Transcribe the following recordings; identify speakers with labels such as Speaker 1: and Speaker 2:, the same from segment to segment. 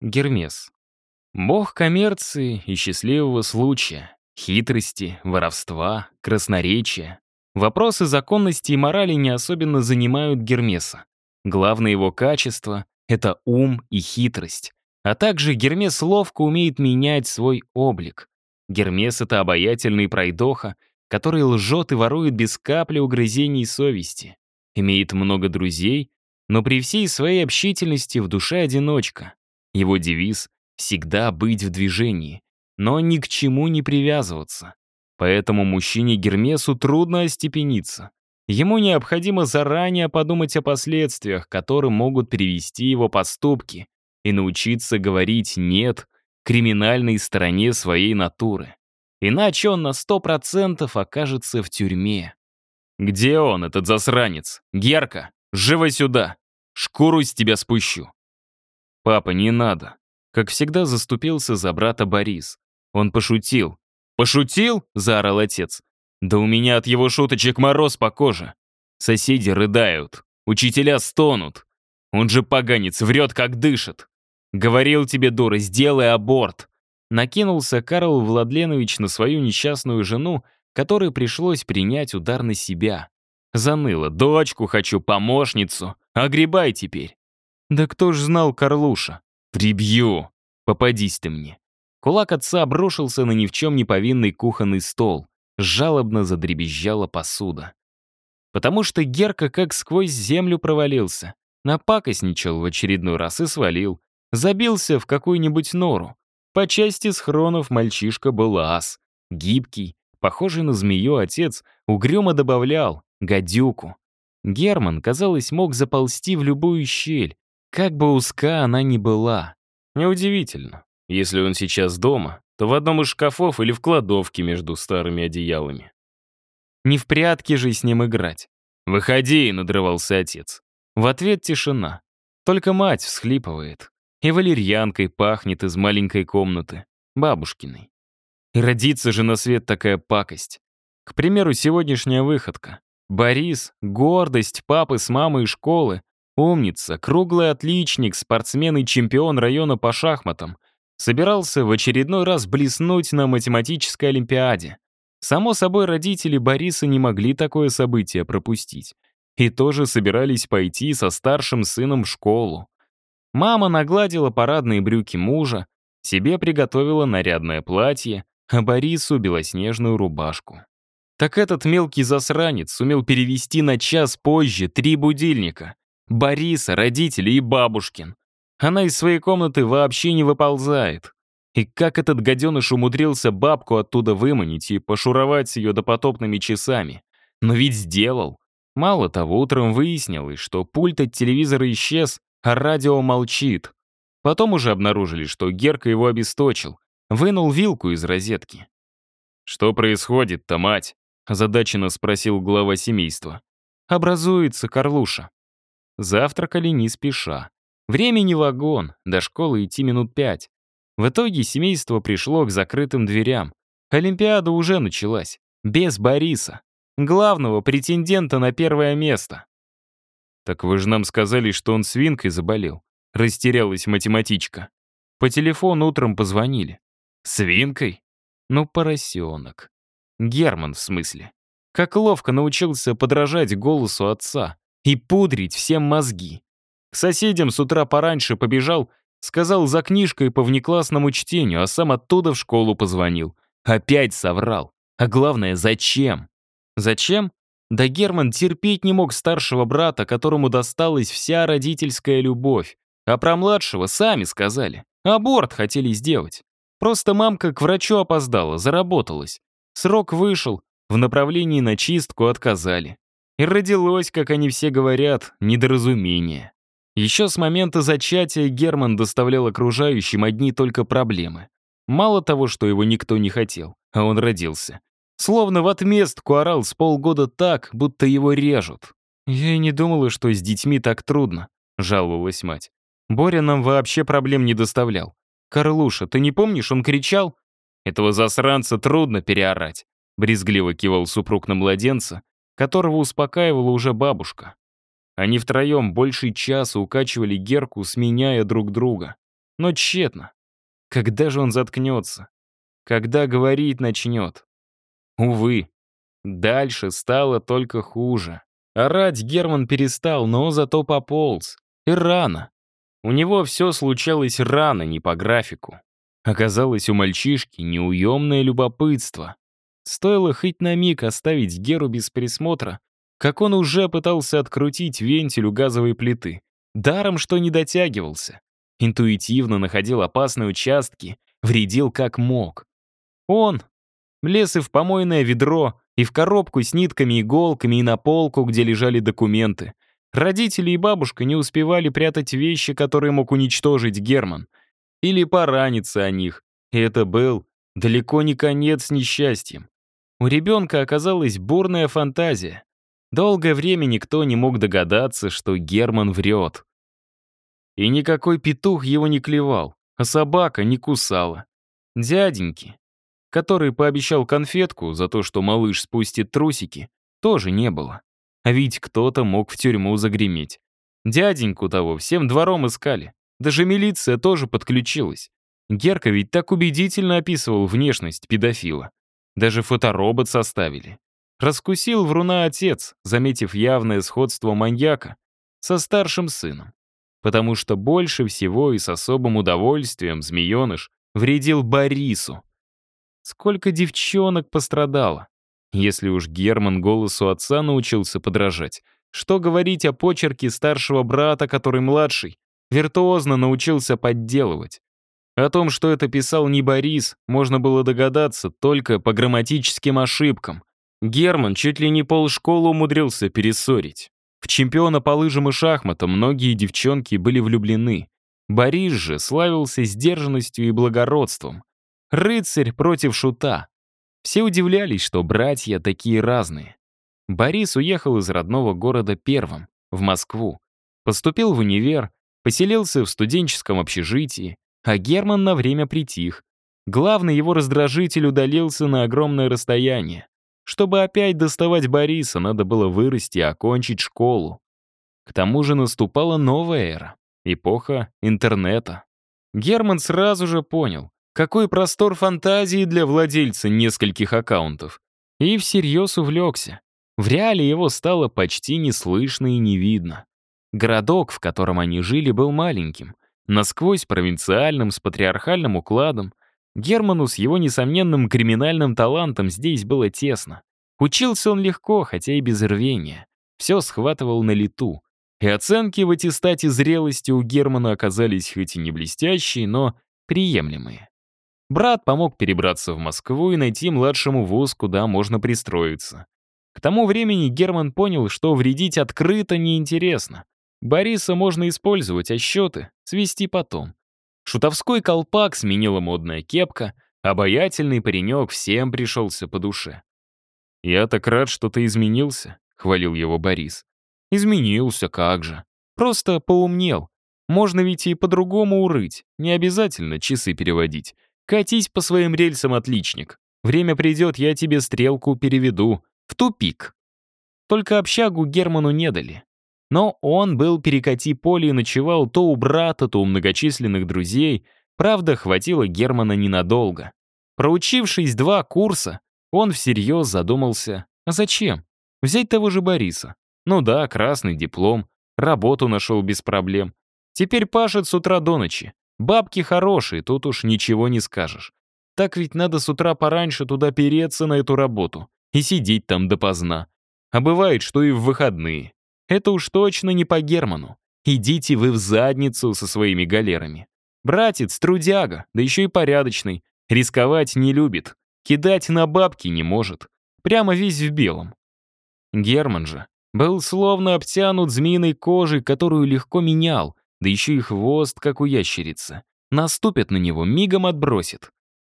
Speaker 1: Гермес. Бог коммерции и счастливого случая, хитрости, воровства, красноречия. Вопросы законности и морали не особенно занимают Гермеса. Главное его качество — это ум и хитрость. А также Гермес ловко умеет менять свой облик. Гермес — это обаятельный пройдоха, который лжет и ворует без капли угрызений совести. Имеет много друзей, но при всей своей общительности в душе одиночка. Его девиз — всегда быть в движении, но ни к чему не привязываться. Поэтому мужчине Гермесу трудно остепениться. Ему необходимо заранее подумать о последствиях, которым могут привести его поступки, и научиться говорить «нет» криминальной стороне своей натуры. Иначе он на сто процентов окажется в тюрьме. «Где он, этот засранец? Герка, живо сюда! Шкуру с тебя спущу!» «Папа, не надо!» Как всегда заступился за брата Борис. Он пошутил. «Пошутил?» — заорал отец. «Да у меня от его шуточек мороз по коже. Соседи рыдают, учителя стонут. Он же поганец, врет, как дышит. Говорил тебе, дура, сделай аборт. Накинулся Карл Владленович на свою несчастную жену, которой пришлось принять удар на себя. Заныло. Дочку хочу, помощницу. Огребай теперь. Да кто ж знал Карлуша? Прибью. Попадись ты мне. Кулак отца обрушился на ни в чем не повинный кухонный стол. Жалобно задребезжала посуда. Потому что Герка как сквозь землю провалился. Напакостничал в очередной раз и свалил. Забился в какую-нибудь нору. По части схронов мальчишка был ас. Гибкий, похожий на змею отец, угрюмо добавлял «гадюку». Герман, казалось, мог заползти в любую щель, как бы узка она ни была. Неудивительно. Если он сейчас дома, то в одном из шкафов или в кладовке между старыми одеялами. Не в прятки же с ним играть. «Выходи!» — надрывался отец. В ответ тишина. Только мать всхлипывает. И валерьянкой пахнет из маленькой комнаты, бабушкиной. И родится же на свет такая пакость. К примеру, сегодняшняя выходка. Борис — гордость папы с мамой школы, умница, круглый отличник, спортсмен и чемпион района по шахматам. Собирался в очередной раз блеснуть на математической олимпиаде. Само собой, родители Бориса не могли такое событие пропустить. И тоже собирались пойти со старшим сыном в школу. Мама нагладила парадные брюки мужа, себе приготовила нарядное платье, а Борису — белоснежную рубашку. Так этот мелкий засранец сумел перевести на час позже три будильника. Бориса, родители и бабушкин. Она из своей комнаты вообще не выползает. И как этот гаденыш умудрился бабку оттуда выманить и пошуровать с ее допотопными часами? Но ведь сделал. Мало того, утром выяснилось, что пульт от телевизора исчез, а радио молчит. Потом уже обнаружили, что Герка его обесточил, вынул вилку из розетки. «Что происходит-то, мать?» — озадаченно спросил глава семейства. «Образуется, Карлуша». Завтракали не спеша. Времени вагон, до школы идти минут пять. В итоге семейство пришло к закрытым дверям. Олимпиада уже началась. Без Бориса. Главного претендента на первое место. «Так вы же нам сказали, что он свинкой заболел», — растерялась математичка. По телефону утром позвонили. «Свинкой?» «Ну, поросенок». Герман, в смысле. Как ловко научился подражать голосу отца и пудрить всем мозги. К соседям с утра пораньше побежал, сказал за книжкой по внеклассному чтению, а сам оттуда в школу позвонил. Опять соврал. А главное, зачем? Зачем? Да Герман терпеть не мог старшего брата, которому досталась вся родительская любовь. А про младшего сами сказали. Аборт хотели сделать. Просто мамка к врачу опоздала, заработалась. Срок вышел, в направлении на чистку отказали. И родилось, как они все говорят, недоразумение. Еще с момента зачатия Герман доставлял окружающим одни только проблемы. Мало того, что его никто не хотел, а он родился. Словно в отместку орал с полгода так, будто его режут. «Я и не думала, что с детьми так трудно», — жаловалась мать. «Боря нам вообще проблем не доставлял. Карлуша, ты не помнишь, он кричал?» «Этого засранца трудно переорать», — брезгливо кивал супруг на младенца, которого успокаивала уже бабушка. Они втроем больше часа укачивали Герку, сменяя друг друга. но тщетно. Когда же он заткнется? Когда говорить начнет? Увы, дальше стало только хуже. Орать Герман перестал, но зато пополз. И рано. У него все случалось рано, не по графику. Оказалось, у мальчишки неуемное любопытство. Стоило хоть на миг оставить Геру без присмотра, как он уже пытался открутить вентиль у газовой плиты. Даром, что не дотягивался. Интуитивно находил опасные участки, вредил как мог. Он лез и в помойное ведро, и в коробку с нитками, иголками, и на полку, где лежали документы. Родители и бабушка не успевали прятать вещи, которые мог уничтожить Герман. Или пораниться о них. И это был далеко не конец несчастьем. У ребенка оказалась бурная фантазия. Долгое время никто не мог догадаться, что Герман врет. И никакой петух его не клевал, а собака не кусала. Дяденьки, который пообещал конфетку за то, что малыш спустит трусики, тоже не было. А ведь кто-то мог в тюрьму загреметь. Дяденьку того всем двором искали. Даже милиция тоже подключилась. Герка ведь так убедительно описывал внешность педофила. Даже фоторобот составили. Раскусил вруна отец, заметив явное сходство маньяка со старшим сыном. Потому что больше всего и с особым удовольствием змееныш вредил Борису. Сколько девчонок пострадало. Если уж Герман голосу отца научился подражать, что говорить о почерке старшего брата, который младший, виртуозно научился подделывать. О том, что это писал не Борис, можно было догадаться только по грамматическим ошибкам, Герман чуть ли не полшколы умудрился перессорить. В чемпиона по лыжам и шахматам многие девчонки были влюблены. Борис же славился сдержанностью и благородством. Рыцарь против шута. Все удивлялись, что братья такие разные. Борис уехал из родного города первым, в Москву. Поступил в универ, поселился в студенческом общежитии, а Герман на время притих. Главный его раздражитель удалился на огромное расстояние. Чтобы опять доставать Бориса, надо было вырасти и окончить школу. К тому же наступала новая эра, эпоха интернета. Герман сразу же понял, какой простор фантазии для владельца нескольких аккаунтов, и всерьез увлекся. В реале его стало почти не слышно и не видно. Городок, в котором они жили, был маленьким, насквозь провинциальным, с патриархальным укладом, Герману с его несомненным криминальным талантом здесь было тесно. Учился он легко, хотя и без рвения. Все схватывал на лету. И оценки в аттестате зрелости у Германа оказались хоть и не блестящие, но приемлемые. Брат помог перебраться в Москву и найти младшему вуз, куда можно пристроиться. К тому времени Герман понял, что вредить открыто неинтересно. Бориса можно использовать, а счеты свести потом. Шутовской колпак сменила модная кепка, обаятельный паренек всем пришелся по душе. «Я так рад, что ты изменился», — хвалил его Борис. «Изменился, как же. Просто поумнел. Можно ведь и по-другому урыть, не обязательно часы переводить. Катись по своим рельсам, отличник. Время придет, я тебе стрелку переведу. В тупик». Только общагу Герману не дали. Но он был перекати поле и ночевал то у брата, то у многочисленных друзей. Правда, хватило Германа ненадолго. Проучившись два курса, он всерьез задумался, а зачем? Взять того же Бориса. Ну да, красный диплом, работу нашел без проблем. Теперь пашет с утра до ночи. Бабки хорошие, тут уж ничего не скажешь. Так ведь надо с утра пораньше туда переться на эту работу и сидеть там допоздна. А бывает, что и в выходные. Это уж точно не по Герману. Идите вы в задницу со своими галерами. Братец трудяга, да еще и порядочный. Рисковать не любит. Кидать на бабки не может. Прямо весь в белом. Герман же был словно обтянут змеиной кожей, которую легко менял, да еще и хвост, как у ящерицы. Наступит на него, мигом отбросит.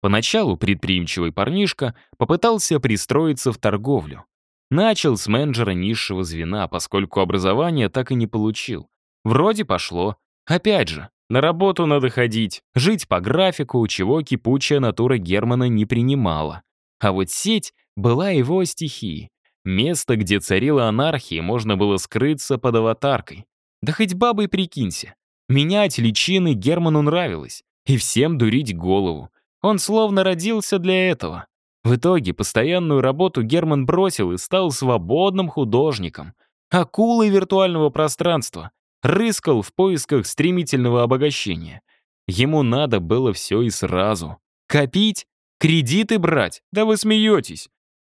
Speaker 1: Поначалу предприимчивый парнишка попытался пристроиться в торговлю. Начал с менеджера низшего звена, поскольку образование так и не получил. Вроде пошло. Опять же, на работу надо ходить, жить по графику, чего кипучая натура Германа не принимала. А вот сеть была его стихией. Место, где царила анархия, можно было скрыться под аватаркой. Да хоть бабой прикинься. Менять личины Герману нравилось, и всем дурить голову. Он словно родился для этого. В итоге постоянную работу Герман бросил и стал свободным художником, акулой виртуального пространства, рыскал в поисках стремительного обогащения. Ему надо было все и сразу. Копить? Кредиты брать? Да вы смеетесь.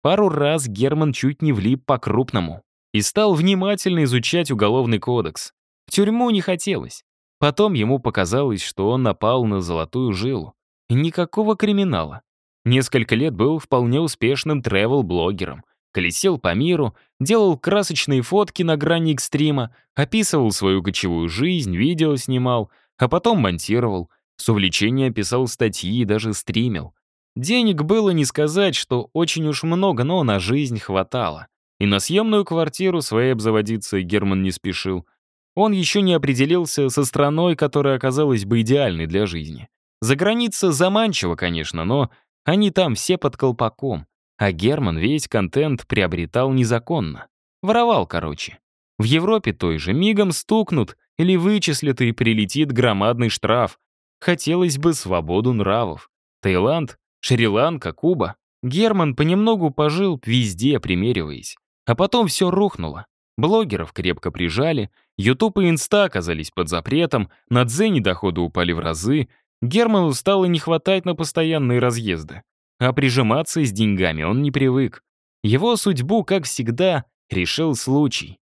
Speaker 1: Пару раз Герман чуть не влип по-крупному и стал внимательно изучать уголовный кодекс. В тюрьму не хотелось. Потом ему показалось, что он напал на золотую жилу. Никакого криминала. Несколько лет был вполне успешным тревел-блогером. Колесил по миру, делал красочные фотки на грани экстрима, описывал свою кочевую жизнь, видео снимал, а потом монтировал. С увлечения писал статьи и даже стримил. Денег было не сказать, что очень уж много, но на жизнь хватало. И на съемную квартиру своей обзаводиться Герман не спешил. Он еще не определился со страной, которая оказалась бы идеальной для жизни. За граница заманчиво, конечно, но они там все под колпаком. А Герман весь контент приобретал незаконно. Воровал, короче. В Европе той же мигом стукнут или вычислят и прилетит громадный штраф. Хотелось бы свободу нравов. Таиланд, Шри-Ланка, Куба. Герман понемногу пожил везде, примериваясь. А потом все рухнуло. Блогеров крепко прижали, Ютуб и Инста оказались под запретом, на Дзене доходы упали в разы, Герману стало не хватать на постоянные разъезды. А прижиматься с деньгами он не привык. Его судьбу, как всегда, решил случай.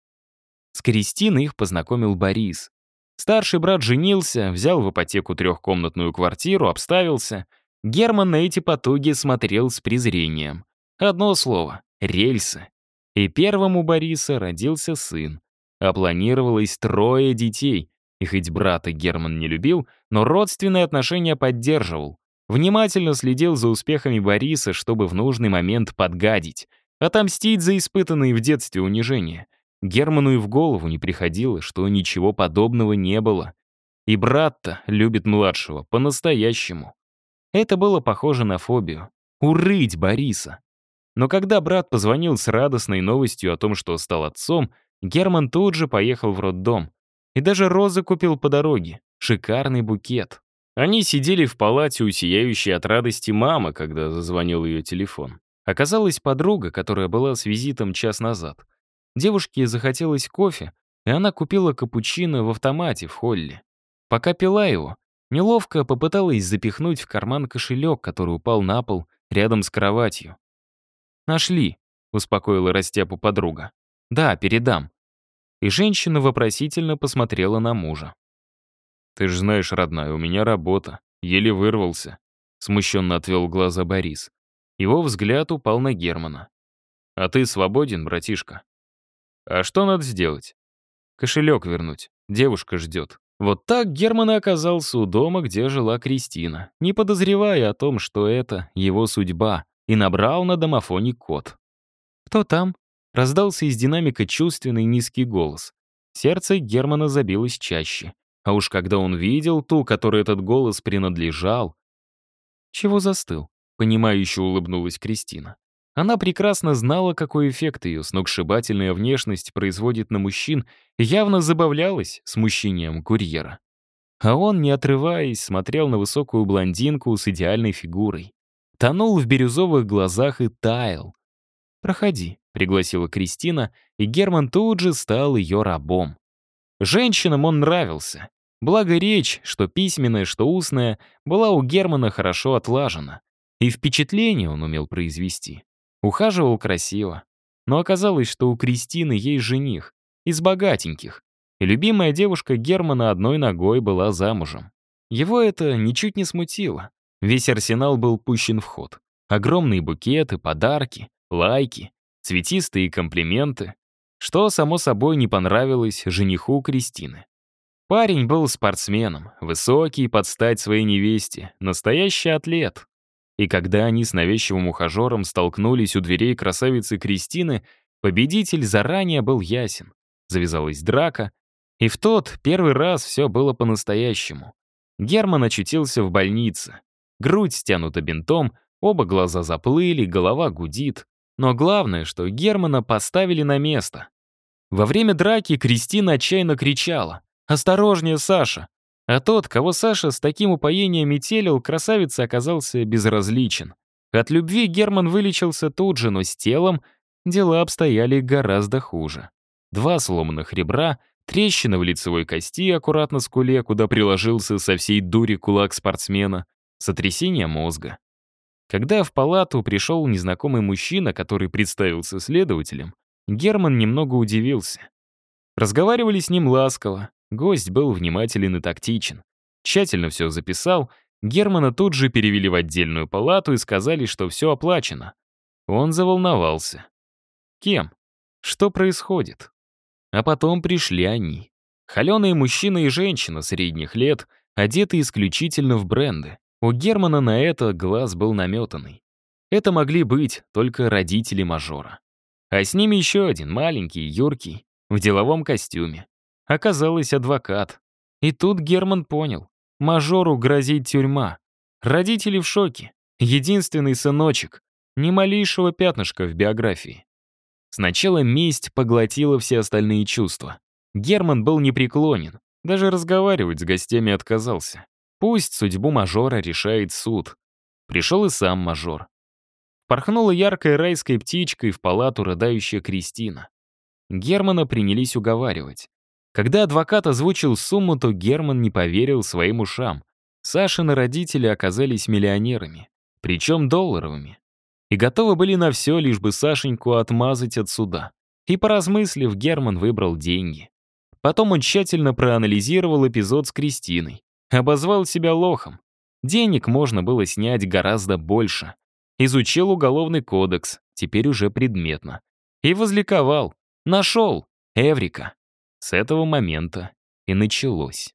Speaker 1: С Кристиной их познакомил Борис. Старший брат женился, взял в ипотеку трехкомнатную квартиру, обставился. Герман на эти потуги смотрел с презрением. Одно слово — рельсы. И первым у Бориса родился сын. А планировалось трое детей, и хоть брата Герман не любил, но родственные отношения поддерживал. Внимательно следил за успехами Бориса, чтобы в нужный момент подгадить, отомстить за испытанные в детстве унижения. Герману и в голову не приходило, что ничего подобного не было. И брат-то любит младшего по-настоящему. Это было похоже на фобию. Урыть Бориса. Но когда брат позвонил с радостной новостью о том, что стал отцом, Герман тут же поехал в роддом. И даже розы купил по дороге. Шикарный букет. Они сидели в палате у сияющей от радости мамы, когда зазвонил ее телефон. Оказалась подруга, которая была с визитом час назад. Девушке захотелось кофе, и она купила капучино в автомате в холле. Пока пила его, неловко попыталась запихнуть в карман кошелек, который упал на пол рядом с кроватью. «Нашли», — успокоила Растяпу подруга. «Да, передам и женщина вопросительно посмотрела на мужа. «Ты ж знаешь, родная, у меня работа. Еле вырвался», — смущенно отвел глаза Борис. Его взгляд упал на Германа. «А ты свободен, братишка?» «А что надо сделать?» «Кошелек вернуть. Девушка ждет». Вот так Герман и оказался у дома, где жила Кристина, не подозревая о том, что это его судьба, и набрал на домофоне код. «Кто там?» Раздался из динамика чувственный низкий голос. Сердце Германа забилось чаще. А уж когда он видел ту, которой этот голос принадлежал... «Чего застыл?» — понимающе улыбнулась Кристина. Она прекрасно знала, какой эффект ее сногсшибательная внешность производит на мужчин, явно забавлялась смущением курьера. А он, не отрываясь, смотрел на высокую блондинку с идеальной фигурой. Тонул в бирюзовых глазах и таял. «Проходи», — пригласила Кристина, и Герман тут же стал ее рабом. Женщинам он нравился. Благо речь, что письменная, что устная, была у Германа хорошо отлажена. И впечатление он умел произвести. Ухаживал красиво. Но оказалось, что у Кристины есть жених, из богатеньких. И любимая девушка Германа одной ногой была замужем. Его это ничуть не смутило. Весь арсенал был пущен в ход. Огромные букеты, подарки, лайки, цветистые комплименты, что, само собой, не понравилось жениху Кристины. Парень был спортсменом, высокий, под стать своей невесте, настоящий атлет. И когда они с навязчивым ухажером столкнулись у дверей красавицы Кристины, победитель заранее был ясен. Завязалась драка, и в тот первый раз все было по-настоящему. Герман очутился в больнице. Грудь стянута бинтом, оба глаза заплыли, голова гудит. Но главное, что Германа поставили на место. Во время драки Кристина отчаянно кричала. «Осторожнее, Саша! А тот, кого Саша с таким упоением метелил, красавица оказался безразличен. От любви Герман вылечился тут же, но с телом дела обстояли гораздо хуже. Два сломанных ребра, трещина в лицевой кости аккуратно скуле, куда приложился со всей дури кулак спортсмена, сотрясение мозга. Когда в палату пришел незнакомый мужчина, который представился следователем, Герман немного удивился. Разговаривали с ним ласково, гость был внимателен и тактичен. Тщательно все записал, Германа тут же перевели в отдельную палату и сказали, что все оплачено. Он заволновался. Кем? Что происходит? А потом пришли они. Холеные мужчина и женщина средних лет, одеты исключительно в бренды. У Германа на это глаз был наметанный. Это могли быть только родители мажора. А с ними еще один, маленький, юркий, в деловом костюме. Оказалось, адвокат. И тут Герман понял. Мажору грозит тюрьма. Родители в шоке. Единственный сыночек. Ни малейшего пятнышка в биографии. Сначала месть поглотила все остальные чувства. Герман был непреклонен. Даже разговаривать с гостями отказался. Пусть судьбу мажора решает суд. Пришел и сам мажор. Порхнула яркой райской птичкой в палату рыдающая Кристина. Германа принялись уговаривать. Когда адвокат озвучил сумму, то Герман не поверил своим ушам. Сашины родители оказались миллионерами, причем долларовыми. И готовы были на все, лишь бы Сашеньку отмазать от суда. И поразмыслив, Герман выбрал деньги. Потом он тщательно проанализировал эпизод с Кристиной. Обозвал себя лохом. Денег можно было снять гораздо больше. Изучил уголовный кодекс, теперь уже предметно. И возликовал. Нашел. Эврика. С этого момента и началось.